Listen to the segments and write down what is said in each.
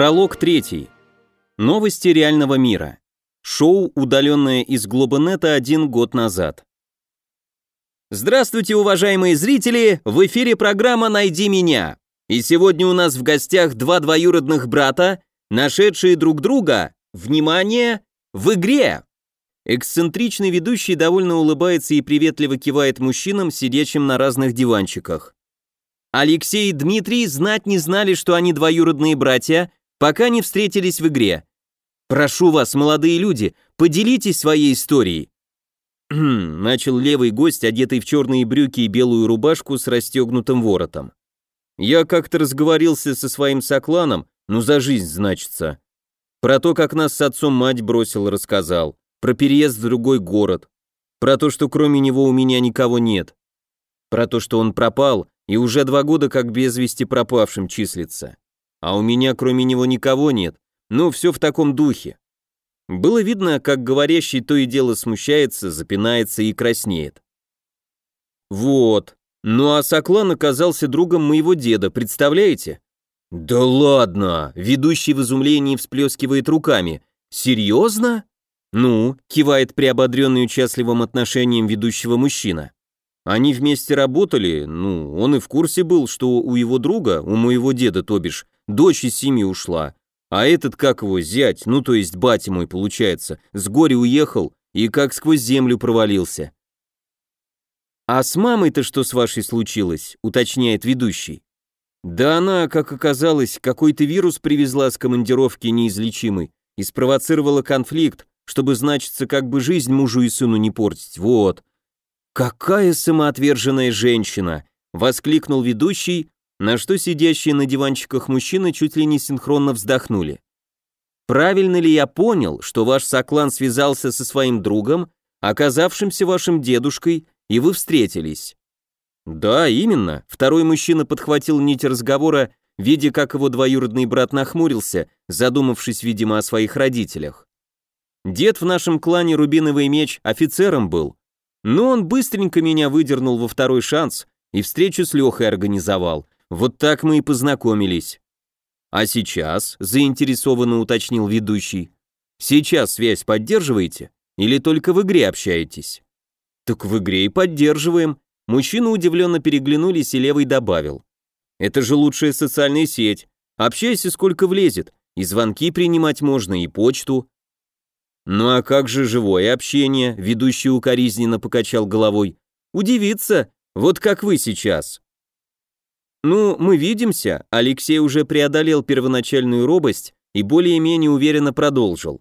Пролог третий. Новости реального мира. Шоу, удаленное из Глобанета один год назад. Здравствуйте, уважаемые зрители! В эфире программа «Найди меня». И сегодня у нас в гостях два двоюродных брата, нашедшие друг друга, внимание, в игре. Эксцентричный ведущий довольно улыбается и приветливо кивает мужчинам, сидящим на разных диванчиках. Алексей и Дмитрий знать не знали, что они двоюродные братья, пока не встретились в игре. Прошу вас, молодые люди, поделитесь своей историей. начал левый гость, одетый в черные брюки и белую рубашку с расстегнутым воротом. Я как-то разговорился со своим сокланом, ну за жизнь значится. Про то, как нас с отцом мать бросил, рассказал. Про переезд в другой город. Про то, что кроме него у меня никого нет. Про то, что он пропал и уже два года как без вести пропавшим числится. А у меня кроме него никого нет. Ну, все в таком духе. Было видно, как говорящий то и дело смущается, запинается и краснеет. Вот. Ну а Соклан оказался другом моего деда, представляете? Да ладно, ведущий в изумлении всплескивает руками. Серьезно? Ну, кивает приободренный участливым отношением ведущего мужчина. Они вместе работали, ну, он и в курсе был, что у его друга, у моего деда, то бишь, дочь из семьи ушла. А этот, как его, зять, ну то есть батя мой, получается, с горя уехал и как сквозь землю провалился. «А с мамой-то что с вашей случилось?» — уточняет ведущий. «Да она, как оказалось, какой-то вирус привезла с командировки неизлечимый и спровоцировала конфликт, чтобы, значится, как бы жизнь мужу и сыну не портить, вот». «Какая самоотверженная женщина!» — воскликнул ведущий, на что сидящие на диванчиках мужчины чуть ли не синхронно вздохнули. Правильно ли я понял, что ваш соклан связался со своим другом, оказавшимся вашим дедушкой, и вы встретились? Да, именно. Второй мужчина подхватил нить разговора, видя, как его двоюродный брат нахмурился, задумавшись, видимо, о своих родителях. Дед в нашем клане Рубиновый меч офицером был, но он быстренько меня выдернул во второй шанс и встречу с Лехой организовал, вот так мы и познакомились. А сейчас, заинтересованно уточнил ведущий, сейчас связь поддерживаете или только в игре общаетесь? Так в игре и поддерживаем. Мужчины удивленно переглянулись, и левый добавил. Это же лучшая социальная сеть. Общайся сколько влезет. И звонки принимать можно, и почту. Ну а как же живое общение? Ведущий укоризненно покачал головой. Удивиться, вот как вы сейчас. «Ну, мы видимся», Алексей уже преодолел первоначальную робость и более-менее уверенно продолжил.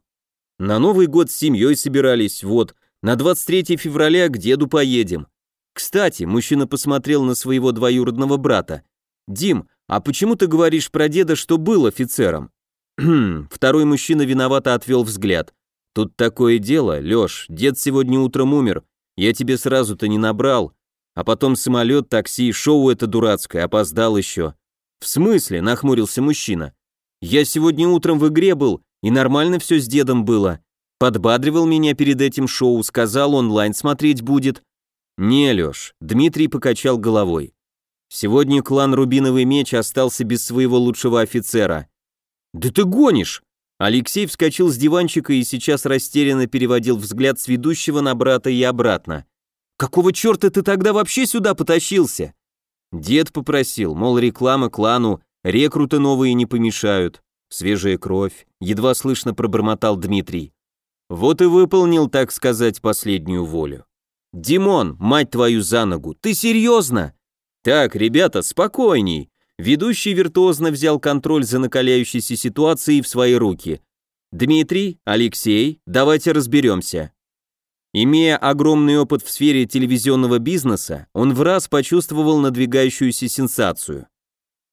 «На Новый год с семьей собирались, вот, на 23 февраля к деду поедем. Кстати, мужчина посмотрел на своего двоюродного брата. «Дим, а почему ты говоришь про деда, что был офицером?» Второй мужчина виновато отвел взгляд. «Тут такое дело, Лёш, дед сегодня утром умер, я тебе сразу-то не набрал, а потом самолет, такси, шоу это дурацкое, опоздал еще. В смысле, нахмурился мужчина. Я сегодня утром в игре был, и нормально все с дедом было. Подбадривал меня перед этим шоу, сказал, онлайн смотреть будет. Не, Леш, Дмитрий покачал головой. Сегодня клан Рубиновый меч остался без своего лучшего офицера. Да ты гонишь! Алексей вскочил с диванчика и сейчас растерянно переводил взгляд с ведущего на брата и обратно. Какого черта ты тогда вообще сюда потащился? Дед попросил, мол, реклама клану, рекруты новые не помешают. Свежая кровь, едва слышно пробормотал Дмитрий. Вот и выполнил, так сказать, последнюю волю. Димон, мать твою за ногу, ты серьезно? Так, ребята, спокойней. Ведущий виртуозно взял контроль за накаляющейся ситуацией в свои руки. Дмитрий, Алексей, давайте разберемся. Имея огромный опыт в сфере телевизионного бизнеса, он в раз почувствовал надвигающуюся сенсацию.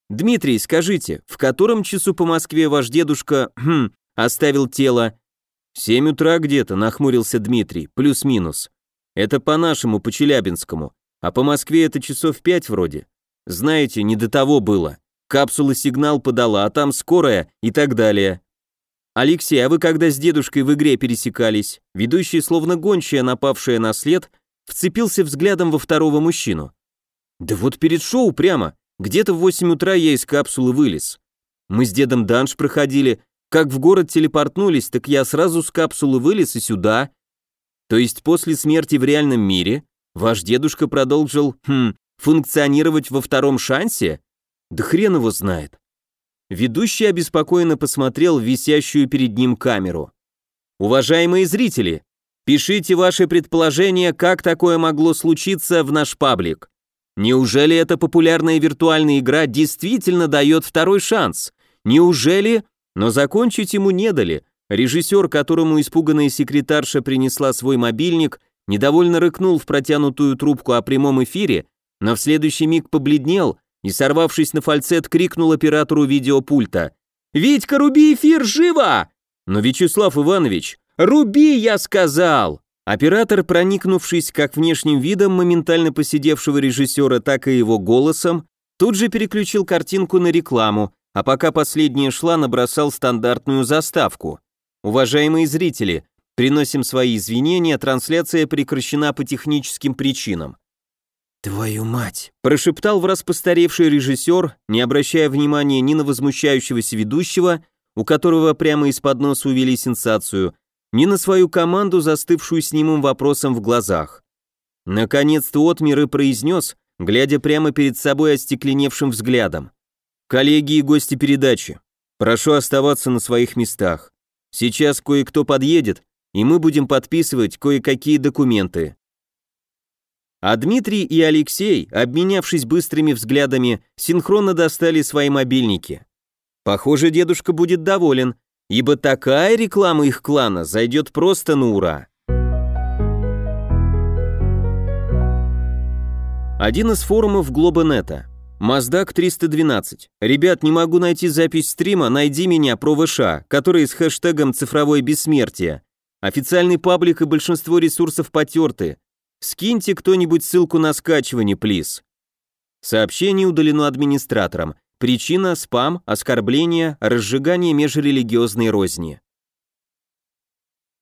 «Дмитрий, скажите, в котором часу по Москве ваш дедушка хм, оставил тело?» «Семь утра где-то», — нахмурился Дмитрий, плюс-минус. «Это по-нашему, по Челябинскому, а по Москве это часов пять вроде. Знаете, не до того было. Капсула сигнал подала, а там скорая и так далее. «Алексей, а вы когда с дедушкой в игре пересекались?» Ведущий, словно гончая, напавшая на след, вцепился взглядом во второго мужчину. «Да вот перед шоу прямо. Где-то в 8 утра я из капсулы вылез. Мы с дедом данж проходили, как в город телепортнулись, так я сразу с капсулы вылез и сюда. То есть после смерти в реальном мире ваш дедушка продолжил, хм, функционировать во втором шансе? Да хрен его знает. Ведущий обеспокоенно посмотрел в висящую перед ним камеру. Уважаемые зрители, пишите ваши предположения, как такое могло случиться в наш паблик. Неужели эта популярная виртуальная игра действительно дает второй шанс? Неужели? Но закончить ему не дали. Режиссер, которому испуганная секретарша принесла свой мобильник, недовольно рыкнул в протянутую трубку о прямом эфире, но в следующий миг побледнел и, сорвавшись на фальцет, крикнул оператору видеопульта. «Витька, руби эфир, живо!» «Но, Вячеслав Иванович, руби, я сказал!» Оператор, проникнувшись как внешним видом моментально посидевшего режиссера, так и его голосом, тут же переключил картинку на рекламу, а пока последняя шла, набросал стандартную заставку. Уважаемые зрители, приносим свои извинения, трансляция прекращена по техническим причинам. «Твою мать!» – прошептал в раз постаревший режиссер, не обращая внимания ни на возмущающегося ведущего, у которого прямо из-под носа увели сенсацию, ни на свою команду, застывшую с немым вопросом в глазах. Наконец-то отмер и произнес, глядя прямо перед собой остекленевшим взглядом. «Коллеги и гости передачи, прошу оставаться на своих местах. Сейчас кое-кто подъедет, и мы будем подписывать кое-какие документы». А Дмитрий и Алексей, обменявшись быстрыми взглядами, синхронно достали свои мобильники. Похоже, дедушка будет доволен, ибо такая реклама их клана зайдет просто на ура. Один из форумов Глобанета. Маздак 312. Ребят, не могу найти запись стрима, найди меня про ВШ, который с хэштегом «Цифровое бессмертие». Официальный паблик и большинство ресурсов потерты. Скиньте кто-нибудь ссылку на скачивание, плиз. Сообщение удалено администратором. Причина – спам, оскорбление, разжигание межрелигиозной розни.